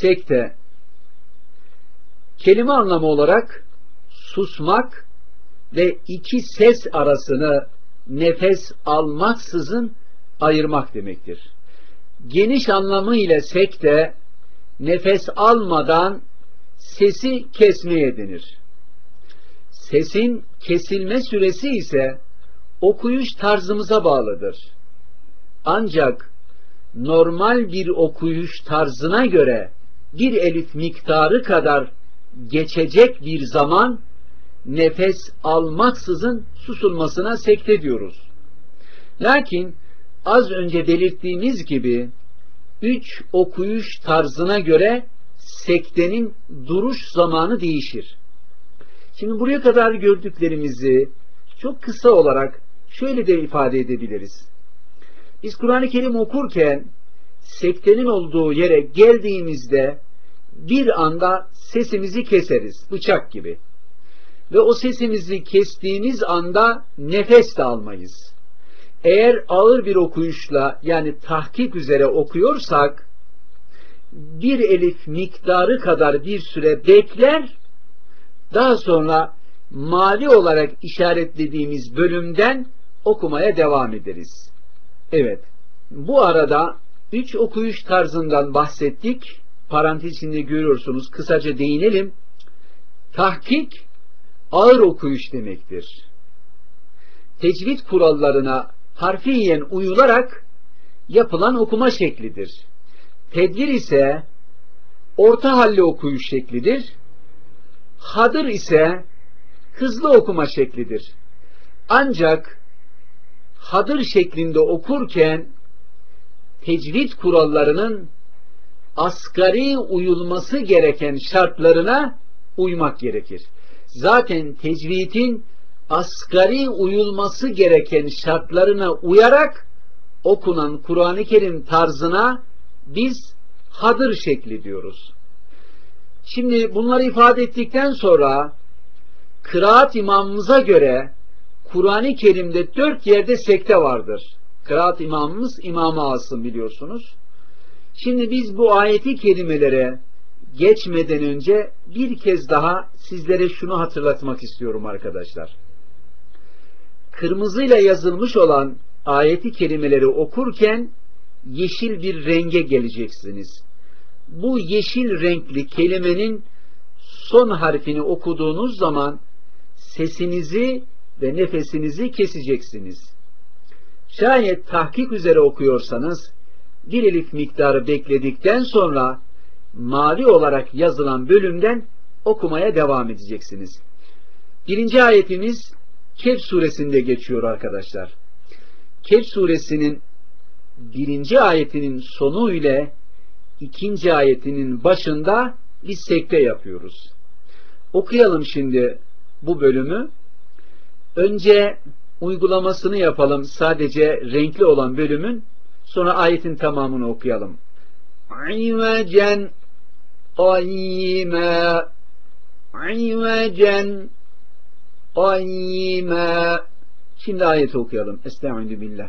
sekte kelime anlamı olarak susmak ve iki ses arasını nefes almaksızın ayırmak demektir. Geniş anlamı ile sekte nefes almadan sesi kesmeye denir. Sesin kesilme süresi ise okuyuş tarzımıza bağlıdır. Ancak normal bir okuyuş tarzına göre bir elif miktarı kadar geçecek bir zaman nefes almaksızın susulmasına sekte diyoruz. Lakin az önce belirttiğimiz gibi üç okuyuş tarzına göre sektenin duruş zamanı değişir. Şimdi buraya kadar gördüklerimizi çok kısa olarak şöyle de ifade edebiliriz. Biz Kur'an-ı Kerim okurken sektenin olduğu yere geldiğimizde bir anda sesimizi keseriz, bıçak gibi. Ve o sesimizi kestiğimiz anda nefes de almayız. Eğer ağır bir okuyuşla yani tahkik üzere okuyorsak bir elif miktarı kadar bir süre bekler daha sonra mavi olarak işaretlediğimiz bölümden okumaya devam ederiz. Evet, bu arada üç okuyuş tarzından bahsettik. Parantez içinde görüyorsunuz. Kısaca değinelim. Tahkik, ağır okuyuş demektir. Tecvid kurallarına harfiyen uyularak yapılan okuma şeklidir. Tedbir ise orta halli okuyuş şeklidir. Hadır ise hızlı okuma şeklidir. Ancak hadır şeklinde okurken tecvid kurallarının asgari uyulması gereken şartlarına uymak gerekir. Zaten tecvidin asgari uyulması gereken şartlarına uyarak okunan Kur'an-ı Kerim tarzına biz hadır şekli diyoruz. Şimdi bunları ifade ettikten sonra kıraat imamımıza göre Kur'an-ı Kerim'de dört yerde sekte vardır. Kıraat imamımız İmam-ı Asım biliyorsunuz. Şimdi biz bu ayeti kelimelere geçmeden önce bir kez daha sizlere şunu hatırlatmak istiyorum arkadaşlar. Kırmızıyla yazılmış olan ayeti kelimeleri okurken yeşil bir renge geleceksiniz. Bu yeşil renkli kelimenin son harfini okuduğunuz zaman sesinizi ve nefesinizi keseceksiniz. Şayet tahkik üzere okuyorsanız bir elif miktarı bekledikten sonra mavi olarak yazılan bölümden okumaya devam edeceksiniz. Birinci ayetimiz Kehf suresinde geçiyor arkadaşlar. Kehf suresinin birinci ayetinin sonu ile ikinci ayetinin başında biz sekte yapıyoruz. Okuyalım şimdi bu bölümü. Önce uygulamasını yapalım sadece renkli olan bölümün sonra ayetin tamamını okuyalım. İvecen qayyime İvecen qayyime Şimdi ayeti okuyalım. Estaizu billah.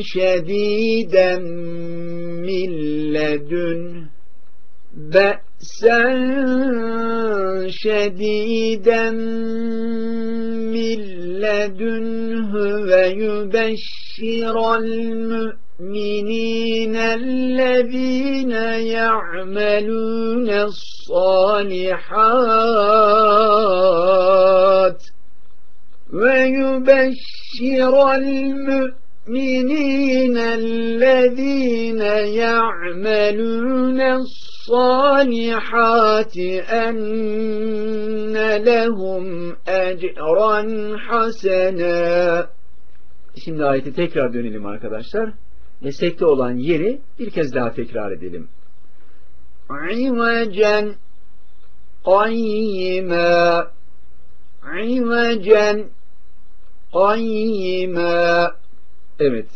شديدا من لدنه بأسا شديدا من لدنه ويبشر المؤمنين الذين يعملون الصالحات ويبشر المؤمنين الذين يعملون الصالحات أن لهم أجرا حسنا Şimdi ayeti tekrar dönelim arkadaşlar. Ve sekte olan yeri bir kez daha tekrar edelim. عوجا قيما عوجا قيما Evet.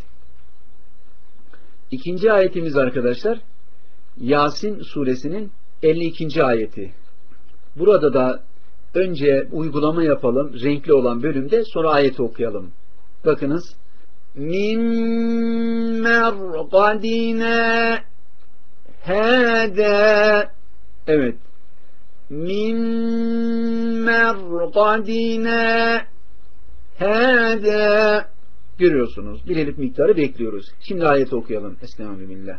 İkinci ayetimiz arkadaşlar Yasin suresinin 52. ayeti. Burada da önce uygulama yapalım renkli olan bölümde sonra ayeti okuyalım. Bakınız. Min merqadina hâdâ Evet. Min merqadina hâdâ Görüyorsunuz. Bir elif miktarı bekliyoruz. Şimdi ayeti okuyalım. Estağfirullah.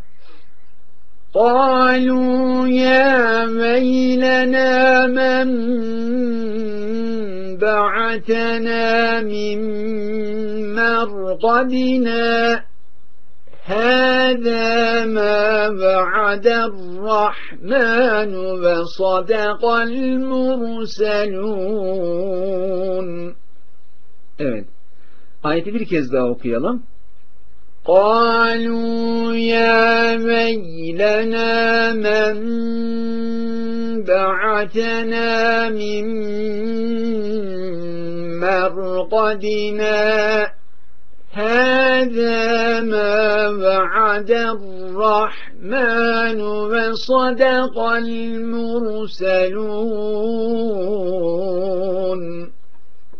قالوا يا ويلنا من بعثنا من مرقدنا هذا ما وعد الرحمن وصدق المرسلون Evet. Ayeti bir kez daha okuyalım. قالوا يا ويلنا من بعثنا من مرقدنا هذا ما وعد الرحمن وصدق المرسلون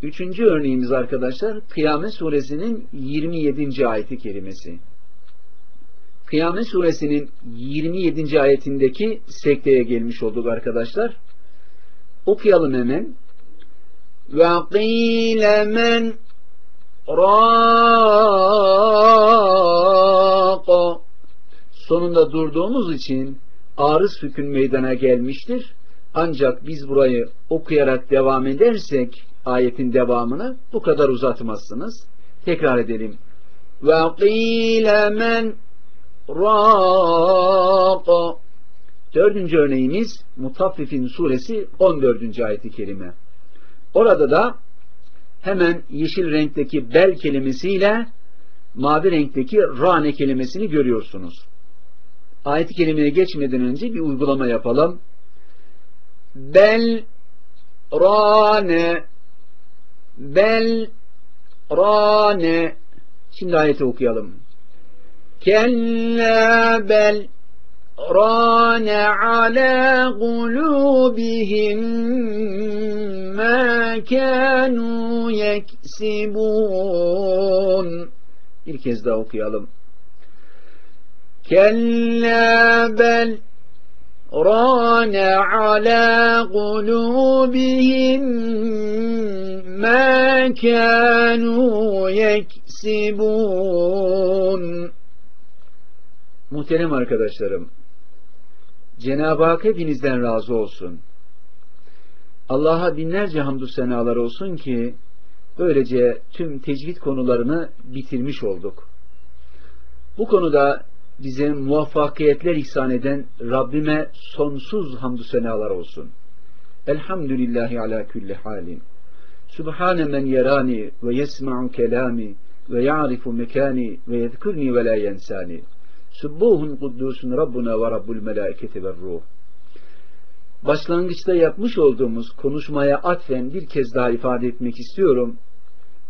Üçüncü örneğimiz arkadaşlar Kıyamet suresinin 27. ayeti kerimesi. Kıyamet suresinin 27. ayetindeki sekteye gelmiş olduk arkadaşlar. Okuyalım hemen. Ve qîle men Sonunda durduğumuz için arız hüküm meydana gelmiştir. Ancak biz burayı okuyarak devam edersek ayetin devamını bu kadar uzatmazsınız. Tekrar edelim. Ve qîle men râq Dördüncü örneğimiz Mutaffifin suresi 14. ayeti kerime. Orada da hemen yeşil renkteki bel kelimesiyle mavi renkteki rane kelimesini görüyorsunuz. Ayet-i kerimeye geçmeden önce bir uygulama yapalım. Bel rane bel rane şimdi ayeti okuyalım. Kella bel rane ala kulubihim ma kanu yeksibun bir kez daha okuyalım. Kella bel ران على قلوبهم ما كانوا يكسبون Muhterem arkadaşlarım, Cenab-ı Hak hepinizden razı olsun. Allah'a binlerce hamdü senalar olsun ki böylece tüm tecvid konularını bitirmiş olduk. Bu konuda bize muvaffakiyetler ihsan eden Rabbime sonsuz hamdü senalar olsun. Elhamdülillahi ala kulli halin. Subhane men yerani ve yesma'u kelami ve ya'rifu mekani ve yedkurni ve la yensani. Subbuhun kuddusun Rabbuna ve Rabbul melaiketi ve ruh. Başlangıçta yapmış olduğumuz konuşmaya atfen bir kez daha ifade etmek istiyorum.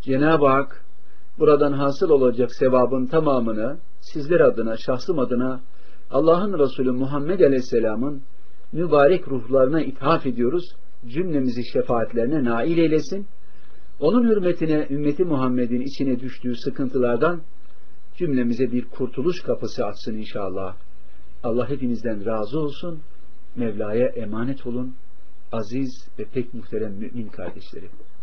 Cenab-ı Hak buradan hasıl olacak sevabın tamamını sizler adına, şahsım adına Allah'ın Resulü Muhammed Aleyhisselam'ın mübarek ruhlarına ithaf ediyoruz. Cümlemizi şefaatlerine nail eylesin. Onun hürmetine ümmeti Muhammed'in içine düştüğü sıkıntılardan cümlemize bir kurtuluş kapısı açsın inşallah. Allah hepinizden razı olsun. Mevla'ya emanet olun. Aziz ve pek muhterem mümin kardeşlerim.